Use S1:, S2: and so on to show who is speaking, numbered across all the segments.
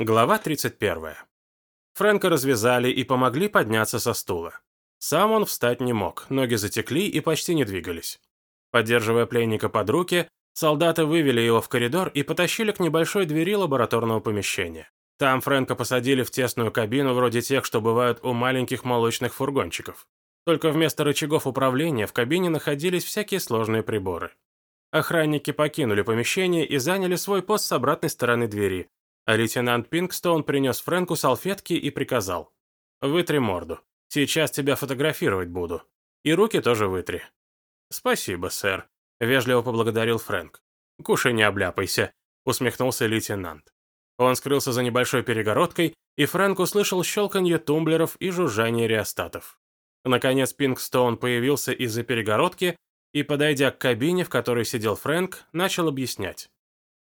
S1: Глава 31. Фрэнка развязали и помогли подняться со стула. Сам он встать не мог, ноги затекли и почти не двигались. Поддерживая пленника под руки, солдаты вывели его в коридор и потащили к небольшой двери лабораторного помещения. Там Фрэнка посадили в тесную кабину вроде тех, что бывают у маленьких молочных фургончиков. Только вместо рычагов управления в кабине находились всякие сложные приборы. Охранники покинули помещение и заняли свой пост с обратной стороны двери, а лейтенант Пинкстоун принес Фрэнку салфетки и приказал. «Вытри морду. Сейчас тебя фотографировать буду. И руки тоже вытри». «Спасибо, сэр», — вежливо поблагодарил Фрэнк. «Кушай, не обляпайся», — усмехнулся лейтенант. Он скрылся за небольшой перегородкой, и Фрэнк услышал щелканье тумблеров и жужжание реостатов. Наконец Пинкстоун появился из-за перегородки и, подойдя к кабине, в которой сидел Фрэнк, начал объяснять.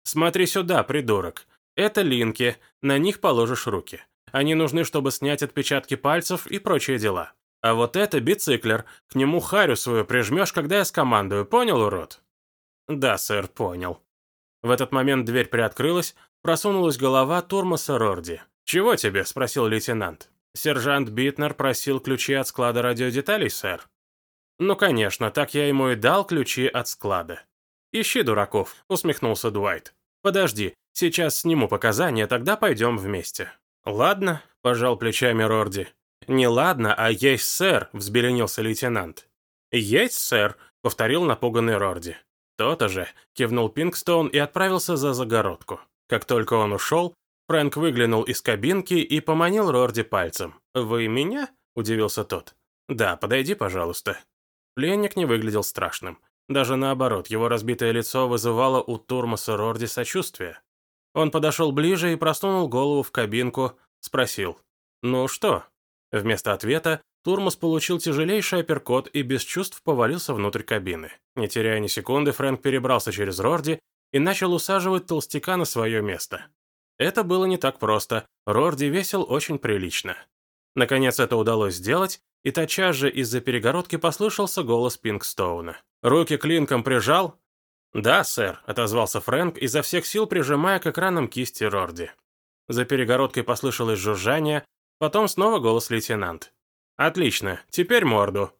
S1: «Смотри сюда, придурок. Это линки, на них положишь руки. Они нужны, чтобы снять отпечатки пальцев и прочие дела. А вот это бициклер, к нему харю свою прижмешь, когда я скомандую, понял, урод? Да, сэр, понял. В этот момент дверь приоткрылась, просунулась голова Турмаса Рорди. «Чего тебе?» – спросил лейтенант. «Сержант Битнер просил ключи от склада радиодеталей, сэр». «Ну, конечно, так я ему и дал ключи от склада». «Ищи дураков», – усмехнулся Дуайт. «Подожди, сейчас сниму показания, тогда пойдем вместе». «Ладно», – пожал плечами Рорди. «Не ладно, а есть, сэр», – взбеленился лейтенант. «Есть, сэр», – повторил напуганный Рорди. «То-то же», – кивнул Пингстоун и отправился за загородку. Как только он ушел, Фрэнк выглянул из кабинки и поманил Рорди пальцем. «Вы меня?» – удивился тот. «Да, подойди, пожалуйста». Пленник не выглядел страшным. Даже наоборот, его разбитое лицо вызывало у Турмаса Рорди сочувствие. Он подошел ближе и просунул голову в кабинку, спросил «Ну что?». Вместо ответа Турмас получил тяжелейший апперкот и без чувств повалился внутрь кабины. Не теряя ни секунды, Фрэнк перебрался через Рорди и начал усаживать толстяка на свое место. Это было не так просто, Рорди весил очень прилично. Наконец это удалось сделать, и тотчас же из-за перегородки послышался голос Пинкстоуна. «Руки клинком прижал?» «Да, сэр», — отозвался Фрэнк, изо всех сил прижимая к экранам кисти Рорди. За перегородкой послышалось жужжание, потом снова голос лейтенант. «Отлично, теперь морду».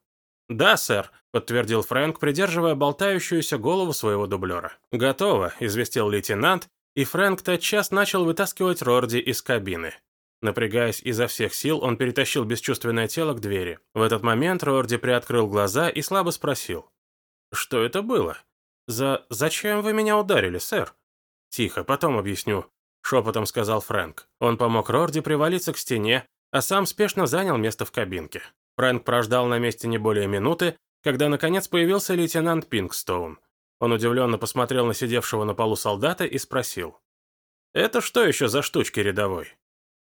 S1: «Да, сэр», — подтвердил Фрэнк, придерживая болтающуюся голову своего дублера. «Готово», — известил лейтенант, и Фрэнк тотчас начал вытаскивать Рорди из кабины. Напрягаясь изо всех сил, он перетащил бесчувственное тело к двери. В этот момент Рорди приоткрыл глаза и слабо спросил. «Что это было? За... Зачем вы меня ударили, сэр?» «Тихо, потом объясню», — шепотом сказал Фрэнк. Он помог Рорди привалиться к стене, а сам спешно занял место в кабинке. Фрэнк прождал на месте не более минуты, когда наконец появился лейтенант Пинкстоун. Он удивленно посмотрел на сидевшего на полу солдата и спросил. «Это что еще за штучки рядовой?»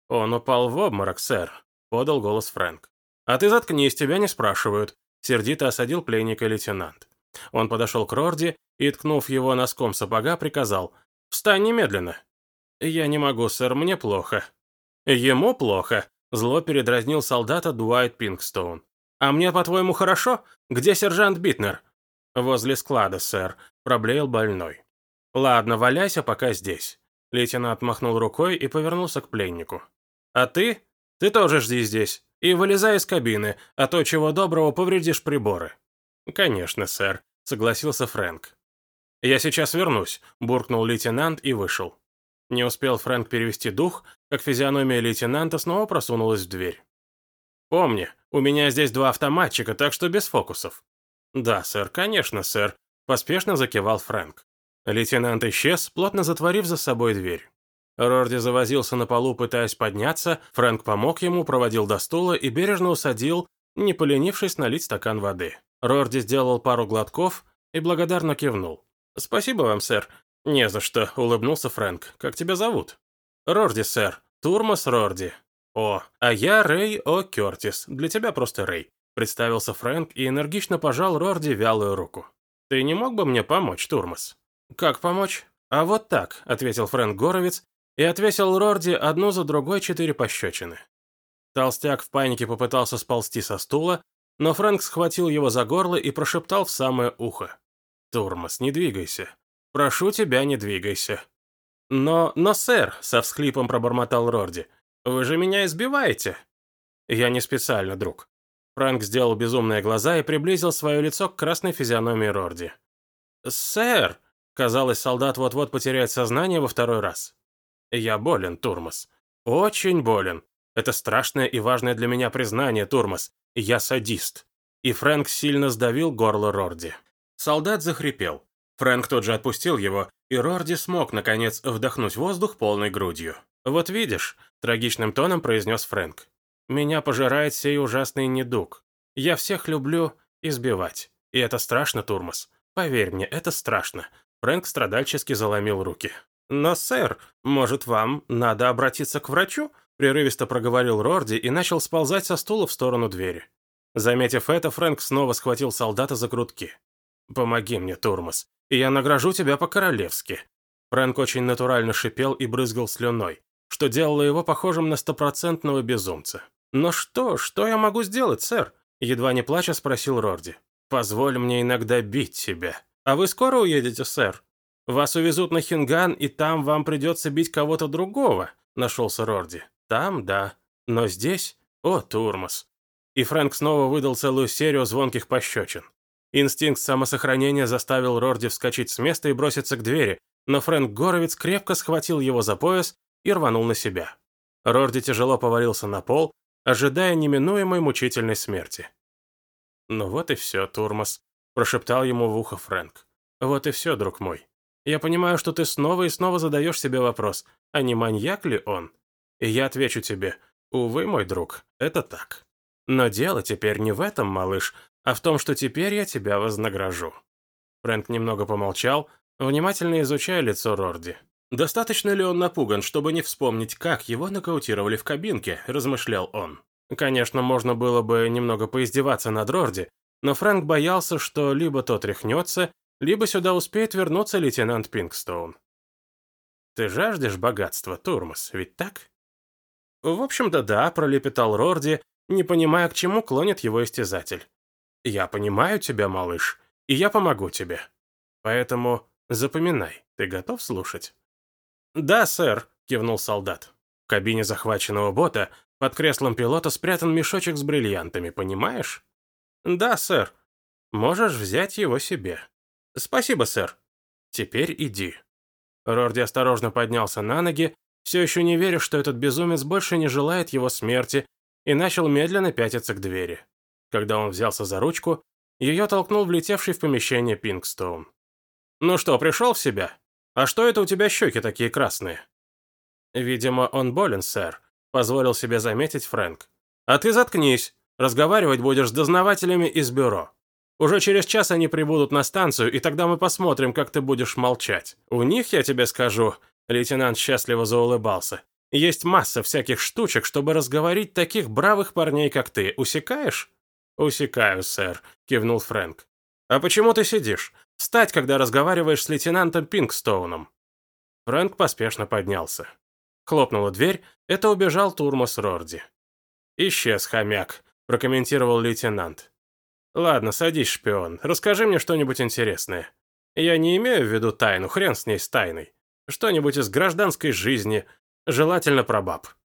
S1: «Он упал в обморок, сэр», — подал голос Фрэнк. «А ты заткнись, тебя не спрашивают», — сердито осадил пленника лейтенант. Он подошел к Рорди и, ткнув его носком сапога, приказал «Встань немедленно». «Я не могу, сэр, мне плохо». «Ему плохо», — зло передразнил солдата Дуайт Пинкстоун. «А мне, по-твоему, хорошо? Где сержант Битнер?» «Возле склада, сэр», — проблеял больной. «Ладно, валяйся пока здесь». Лейтенант махнул рукой и повернулся к пленнику. «А ты? Ты тоже жди здесь. И вылезай из кабины, а то чего доброго повредишь приборы». «Конечно, сэр», — согласился Фрэнк. «Я сейчас вернусь», — буркнул лейтенант и вышел. Не успел Фрэнк перевести дух, как физиономия лейтенанта снова просунулась в дверь. «Помни, у меня здесь два автоматчика, так что без фокусов». «Да, сэр, конечно, сэр», — поспешно закивал Фрэнк. Лейтенант исчез, плотно затворив за собой дверь. Рорди завозился на полу, пытаясь подняться, Фрэнк помог ему, проводил до стула и бережно усадил, не поленившись налить стакан воды. Рорди сделал пару глотков и благодарно кивнул. «Спасибо вам, сэр». «Не за что», — улыбнулся Фрэнк. «Как тебя зовут?» «Рорди, сэр. Турмас Рорди». «О, а я Рэй О. Кертис. Для тебя просто Рэй», — представился Фрэнк и энергично пожал Рорди вялую руку. «Ты не мог бы мне помочь, Турмас?» «Как помочь?» «А вот так», — ответил Фрэнк Горовец и отвесил Рорди одну за другой четыре пощечины. Толстяк в панике попытался сползти со стула, но Фрэнк схватил его за горло и прошептал в самое ухо. «Турмас, не двигайся. Прошу тебя, не двигайся». «Но, но, сэр», — со всхлипом пробормотал Рорди, — «вы же меня избиваете». «Я не специально, друг». Фрэнк сделал безумные глаза и приблизил свое лицо к красной физиономии Рорди. «Сэр!» — казалось, солдат вот-вот потеряет сознание во второй раз. «Я болен, Турмас. Очень болен. Это страшное и важное для меня признание, Турмас. Я садист». И Фрэнк сильно сдавил горло Рорди. Солдат захрипел. Фрэнк тут же отпустил его, и Рорди смог, наконец, вдохнуть воздух полной грудью. «Вот видишь», — трагичным тоном произнес Фрэнк, «меня пожирает сей ужасный недуг. Я всех люблю избивать. И это страшно, Турмас. Поверь мне, это страшно». Фрэнк страдальчески заломил руки. «Но, сэр, может, вам надо обратиться к врачу?» Прерывисто проговорил Рорди и начал сползать со стула в сторону двери. Заметив это, Фрэнк снова схватил солдата за грудки. «Помоги мне, Турмас, и я награжу тебя по-королевски». Фрэнк очень натурально шипел и брызгал слюной, что делало его похожим на стопроцентного безумца. «Но что, что я могу сделать, сэр?» Едва не плача спросил Рорди. «Позволь мне иногда бить тебя. А вы скоро уедете, сэр? Вас увезут на Хинган, и там вам придется бить кого-то другого», нашелся Рорди. «Там, да. Но здесь? О, Турмас». И Фрэнк снова выдал целую серию звонких пощечин. Инстинкт самосохранения заставил Рорди вскочить с места и броситься к двери, но Фрэнк Горовец крепко схватил его за пояс и рванул на себя. Рорди тяжело повалился на пол, ожидая неминуемой мучительной смерти. «Ну вот и все, Турмас», — прошептал ему в ухо Фрэнк. «Вот и все, друг мой. Я понимаю, что ты снова и снова задаешь себе вопрос, а не маньяк ли он? И я отвечу тебе, увы, мой друг, это так. Но дело теперь не в этом, малыш, а в том, что теперь я тебя вознагражу». Фрэнк немного помолчал, внимательно изучая лицо Рорди. «Достаточно ли он напуган, чтобы не вспомнить, как его нокаутировали в кабинке?» – размышлял он. Конечно, можно было бы немного поиздеваться над Рорди, но Фрэнк боялся, что либо тот рехнется, либо сюда успеет вернуться лейтенант Пинкстоун. «Ты жаждешь богатства, Турмас, ведь так?» «В общем-то, да», – пролепетал Рорди, не понимая, к чему клонит его истязатель. Я понимаю тебя, малыш, и я помогу тебе. Поэтому запоминай, ты готов слушать?» «Да, сэр», — кивнул солдат. В кабине захваченного бота под креслом пилота спрятан мешочек с бриллиантами, понимаешь? «Да, сэр. Можешь взять его себе». «Спасибо, сэр. Теперь иди». Рорди осторожно поднялся на ноги, все еще не веря, что этот безумец больше не желает его смерти, и начал медленно пятиться к двери. Когда он взялся за ручку, ее толкнул влетевший в помещение Пинкстоун. «Ну что, пришел в себя? А что это у тебя щеки такие красные?» «Видимо, он болен, сэр», — позволил себе заметить Фрэнк. «А ты заткнись. Разговаривать будешь с дознавателями из бюро. Уже через час они прибудут на станцию, и тогда мы посмотрим, как ты будешь молчать. У них, я тебе скажу...» Лейтенант счастливо заулыбался. «Есть масса всяких штучек, чтобы разговорить таких бравых парней, как ты. Усекаешь?» «Усекаю, сэр», — кивнул Фрэнк. «А почему ты сидишь? Встать, когда разговариваешь с лейтенантом Пинкстоуном». Фрэнк поспешно поднялся. Хлопнула дверь, это убежал Турмас Рорди. «Исчез, хомяк», — прокомментировал лейтенант. «Ладно, садись, шпион, расскажи мне что-нибудь интересное. Я не имею в виду тайну, хрен с ней с тайной. Что-нибудь из гражданской жизни, желательно про баб».